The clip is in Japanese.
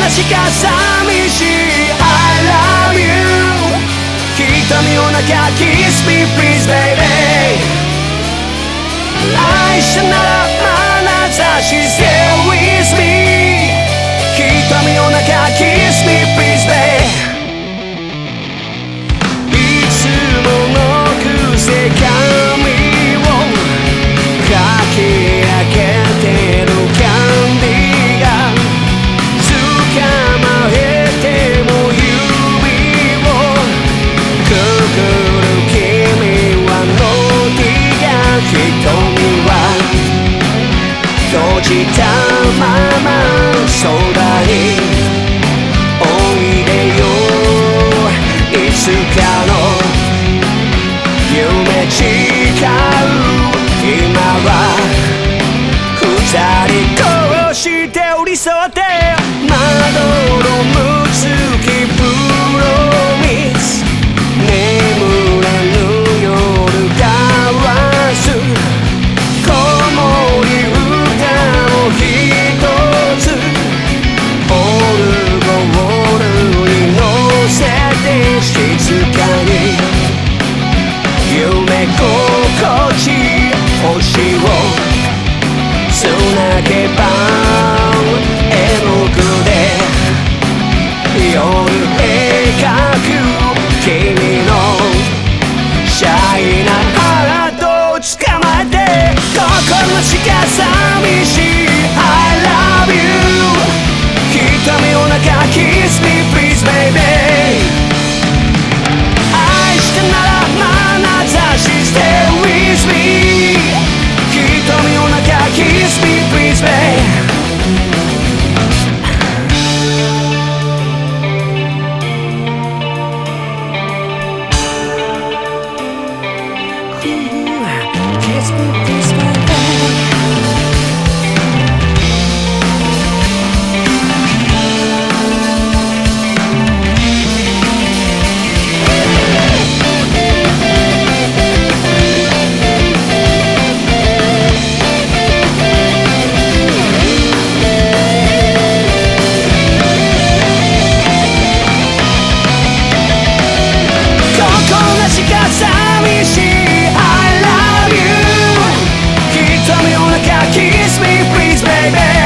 なしか寂しい I love you 瞳の中 Kiss me please baby 愛したなら したままそばにおいでよいつかの夢誓う。今は二人として寄り添って窓の向きに夢心地星をつなげば絵の具で夜描く君のシャイなハートを捕まって心の近さ baby